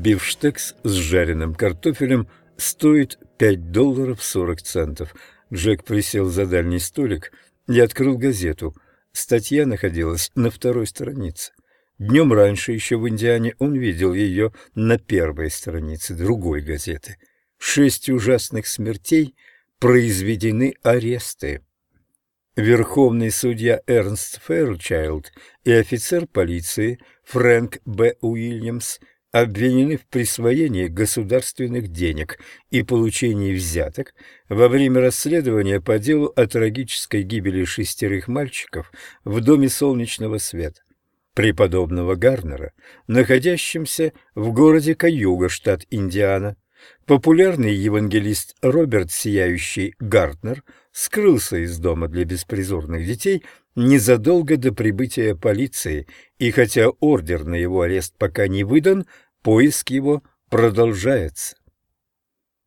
Бифштекс с жареным картофелем стоит 5 долларов 40 центов. Джек присел за дальний столик и открыл газету. Статья находилась на второй странице. Днем раньше, еще в Индиане, он видел ее на первой странице другой газеты. Шесть ужасных смертей произведены аресты. Верховный судья Эрнст Фэрчайлд и офицер полиции Фрэнк Б. Уильямс обвинены в присвоении государственных денег и получении взяток во время расследования по делу о трагической гибели шестерых мальчиков в Доме Солнечного Света преподобного Гарнера, находящемся в городе Каюга, штат Индиана. Популярный евангелист Роберт Сияющий Гартнер скрылся из дома для беспризорных детей незадолго до прибытия полиции, и хотя ордер на его арест пока не выдан, поиск его продолжается.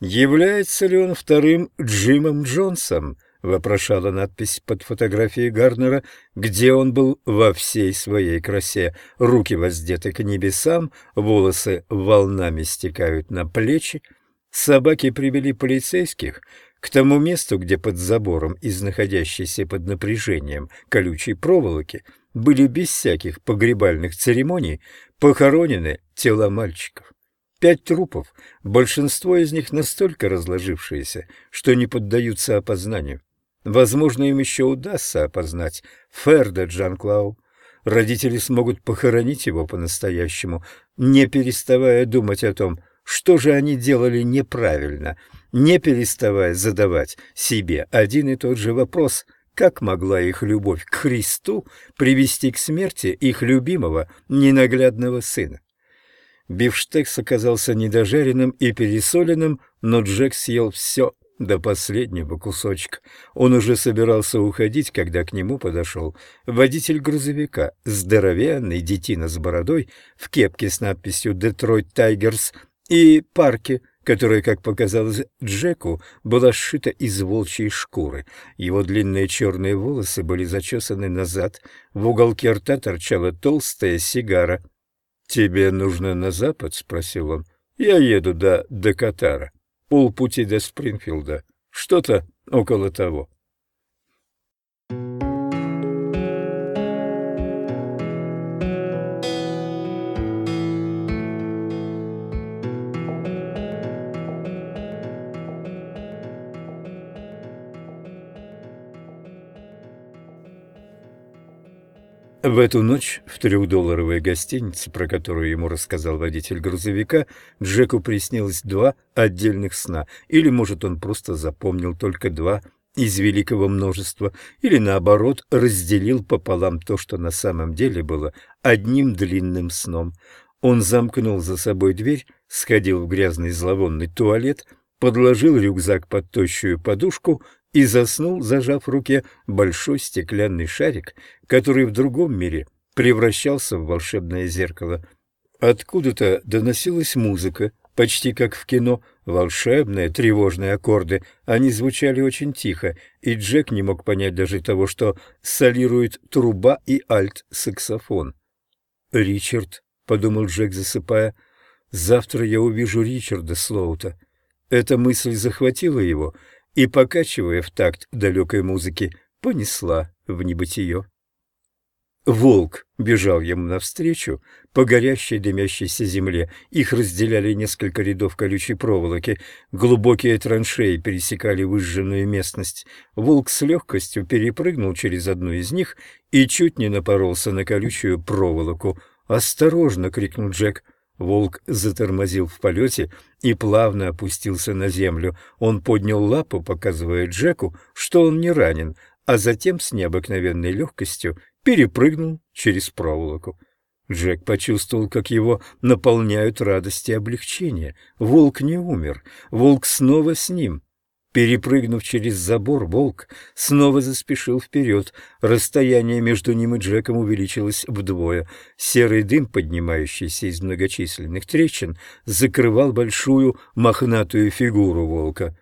Является ли он вторым Джимом Джонсом? вопрошала надпись под фотографией Гарнера, где он был во всей своей красе. Руки воздеты к небесам, волосы волнами стекают на плечи. Собаки привели полицейских к тому месту, где под забором из находящейся под напряжением колючей проволоки были без всяких погребальных церемоний похоронены тела мальчиков. Пять трупов, большинство из них настолько разложившиеся, что не поддаются опознанию. Возможно, им еще удастся опознать Ферда Джанклау. Родители смогут похоронить его по-настоящему, не переставая думать о том, что же они делали неправильно, не переставая задавать себе один и тот же вопрос, как могла их любовь к Христу привести к смерти их любимого ненаглядного сына. Бифштекс оказался недожаренным и пересоленным, но Джек съел все до последнего кусочка. Он уже собирался уходить, когда к нему подошел водитель грузовика, здоровенный детина с бородой, в кепке с надписью «Детройт Тайгерс» и парке, которая, как показалось Джеку, была сшита из волчьей шкуры. Его длинные черные волосы были зачесаны назад, в уголке рта торчала толстая сигара. «Тебе нужно на запад?» — спросил он. «Я еду до Декатара» полпути до Спрингфилда. Что-то около того. В эту ночь в трехдолларовой гостинице, про которую ему рассказал водитель грузовика, Джеку приснилось два отдельных сна, или, может, он просто запомнил только два из великого множества, или, наоборот, разделил пополам то, что на самом деле было одним длинным сном. Он замкнул за собой дверь, сходил в грязный зловонный туалет, подложил рюкзак под тощую подушку и заснул, зажав в руке большой стеклянный шарик, который в другом мире превращался в волшебное зеркало. Откуда-то доносилась музыка, почти как в кино, волшебные тревожные аккорды. Они звучали очень тихо, и Джек не мог понять даже того, что солирует труба и альт-саксофон. «Ричард», — подумал Джек, засыпая, — «завтра я увижу Ричарда Слоута». Эта мысль захватила его — и, покачивая в такт далекой музыки, понесла в небытие. Волк бежал ему навстречу по горящей дымящейся земле. Их разделяли несколько рядов колючей проволоки. Глубокие траншеи пересекали выжженную местность. Волк с легкостью перепрыгнул через одну из них и чуть не напоролся на колючую проволоку. «Осторожно!» — крикнул Джек. Волк затормозил в полете и плавно опустился на землю. Он поднял лапу, показывая Джеку, что он не ранен, а затем с необыкновенной легкостью перепрыгнул через проволоку. Джек почувствовал, как его наполняют радость и облегчение. Волк не умер, волк снова с ним. Перепрыгнув через забор, волк снова заспешил вперед. Расстояние между ним и Джеком увеличилось вдвое. Серый дым, поднимающийся из многочисленных трещин, закрывал большую мохнатую фигуру волка.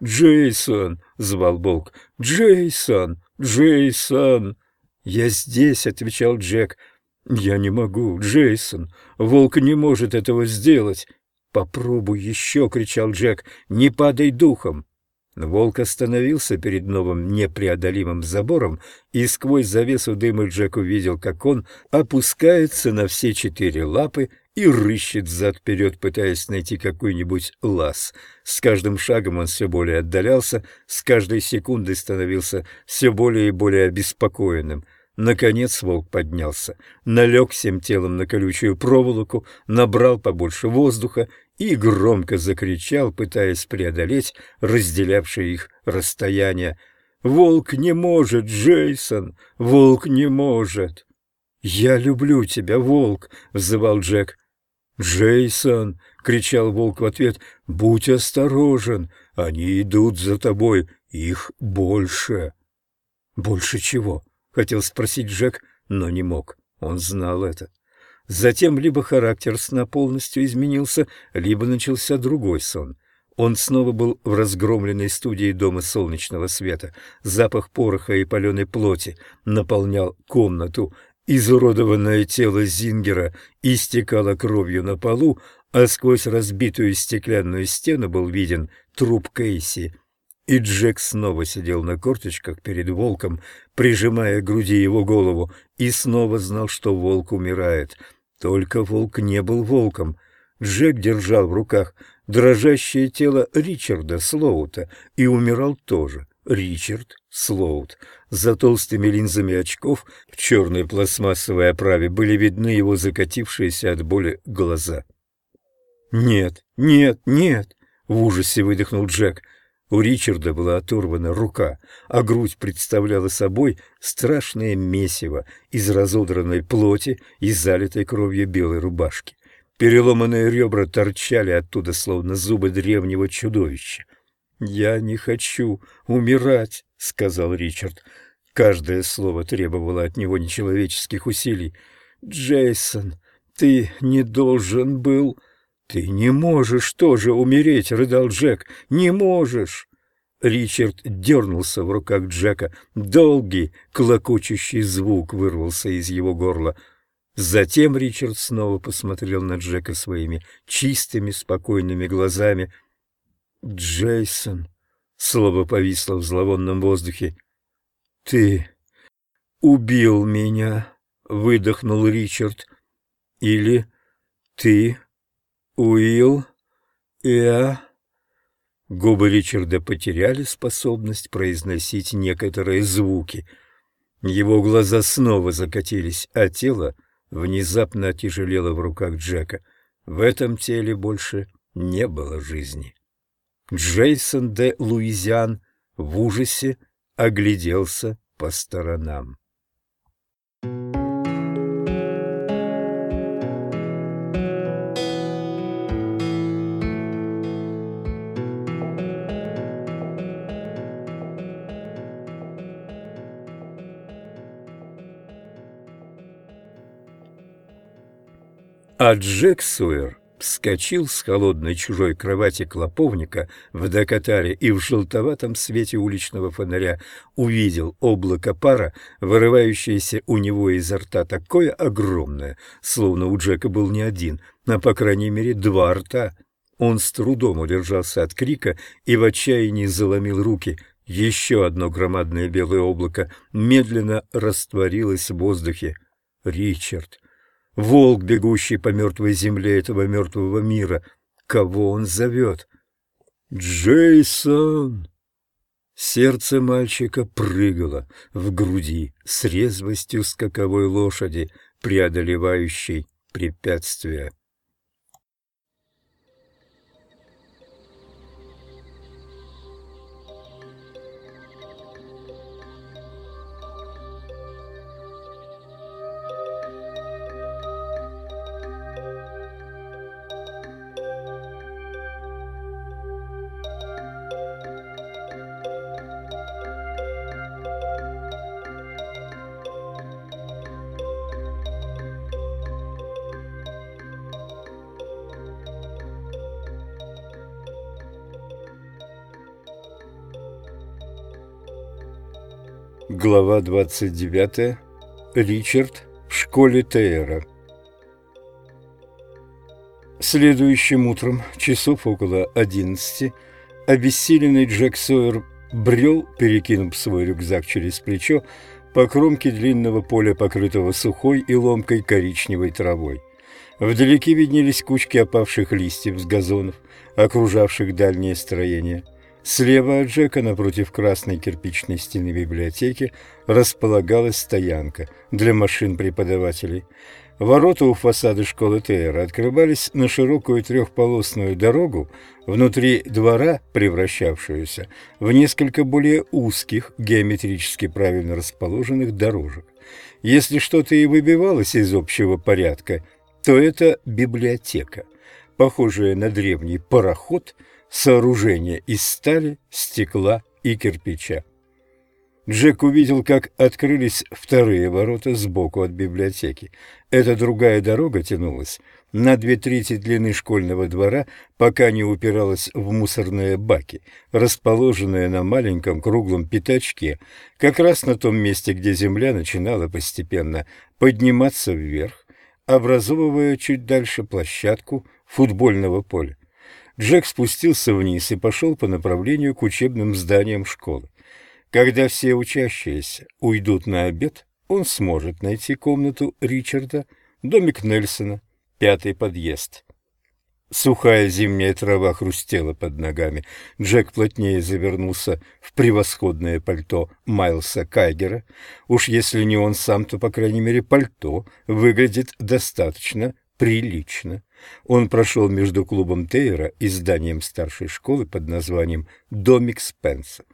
«Джейсон!» — звал волк. «Джейсон! Джейсон!» «Я здесь!» — отвечал Джек. «Я не могу, Джейсон. Волк не может этого сделать». «Попробуй еще!» — кричал Джек. «Не падай духом!» Волк остановился перед новым непреодолимым забором, и сквозь завесу дыма Джек увидел, как он опускается на все четыре лапы и рыщет зад-вперед, пытаясь найти какой-нибудь лаз. С каждым шагом он все более отдалялся, с каждой секундой становился все более и более обеспокоенным. Наконец волк поднялся, налег всем телом на колючую проволоку, набрал побольше воздуха и громко закричал, пытаясь преодолеть разделявшее их расстояние. «Волк не может, Джейсон! Волк не может!» «Я люблю тебя, волк!» — взывал Джек. «Джейсон!» — кричал волк в ответ. «Будь осторожен! Они идут за тобой! Их больше!» «Больше чего?» — хотел спросить Джек, но не мог. Он знал это. Затем либо характер сна полностью изменился, либо начался другой сон. Он снова был в разгромленной студии Дома Солнечного Света. Запах пороха и паленой плоти наполнял комнату. Изуродованное тело Зингера истекало кровью на полу, а сквозь разбитую стеклянную стену был виден труп Кейси. И Джек снова сидел на корточках перед волком, прижимая к груди его голову, и снова знал, что волк умирает — только волк не был волком. Джек держал в руках дрожащее тело Ричарда Слоута и умирал тоже. Ричард Слоут. За толстыми линзами очков в черной пластмассовой оправе были видны его закатившиеся от боли глаза. «Нет, нет, нет!» — в ужасе выдохнул Джек — у Ричарда была оторвана рука, а грудь представляла собой страшное месиво из разодранной плоти и залитой кровью белой рубашки. Переломанные ребра торчали оттуда, словно зубы древнего чудовища. «Я не хочу умирать», — сказал Ричард. Каждое слово требовало от него нечеловеческих усилий. «Джейсон, ты не должен был...» «Ты не можешь тоже умереть!» — рыдал Джек. «Не можешь!» Ричард дернулся в руках Джека. Долгий, клокочущий звук вырвался из его горла. Затем Ричард снова посмотрел на Джека своими чистыми, спокойными глазами. «Джейсон!» — слово повисло в зловонном воздухе. «Ты убил меня!» — выдохнул Ричард. «Или ты Уилл, я...» Губы Ричарда потеряли способность произносить некоторые звуки. Его глаза снова закатились, а тело внезапно отяжелело в руках Джека. В этом теле больше не было жизни. Джейсон де Луизиан в ужасе огляделся по сторонам. А Джек Суэр вскочил с холодной чужой кровати клоповника в докатаре и в желтоватом свете уличного фонаря увидел облако пара, вырывающееся у него изо рта такое огромное, словно у Джека был не один, а по крайней мере два рта. Он с трудом удержался от крика и в отчаянии заломил руки. Еще одно громадное белое облако медленно растворилось в воздухе. Ричард волк, бегущий по мертвой земле этого мертвого мира. Кого он зовет? «Джейсон!» Сердце мальчика прыгало в груди с резвостью скаковой лошади, преодолевающей препятствия. Глава 29. Ричард в школе Тейра. Следующим утром, часов около одиннадцати, обессиленный Джек Сойер брел, перекинув свой рюкзак через плечо, по кромке длинного поля, покрытого сухой и ломкой коричневой травой. Вдалеке виднелись кучки опавших листьев с газонов, окружавших дальние строения. Слева от Джека, напротив красной кирпичной стены библиотеки, располагалась стоянка для машин преподавателей. Ворота у фасада школы Тейра открывались на широкую трехполосную дорогу, внутри двора превращавшуюся в несколько более узких, геометрически правильно расположенных дорожек. Если что-то и выбивалось из общего порядка, то это библиотека, похожая на древний пароход, сооружение из стали, стекла и кирпича. Джек увидел, как открылись вторые ворота сбоку от библиотеки. Эта другая дорога тянулась на две трети длины школьного двора, пока не упиралась в мусорные баки, расположенные на маленьком круглом пятачке, как раз на том месте, где земля начинала постепенно подниматься вверх, образовывая чуть дальше площадку футбольного поля. Джек спустился вниз и пошел по направлению к учебным зданиям школы. Когда все учащиеся уйдут на обед, он сможет найти комнату Ричарда, домик Нельсона, пятый подъезд. Сухая зимняя трава хрустела под ногами. Джек плотнее завернулся в превосходное пальто Майлса Кайгера. Уж если не он сам, то, по крайней мере, пальто выглядит достаточно прилично. Он прошел между клубом Тейра и зданием старшей школы под названием «Домик Спенса»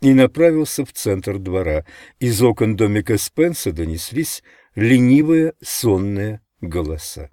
и направился в центр двора. Из окон домика Спенса донеслись ленивые сонные голоса.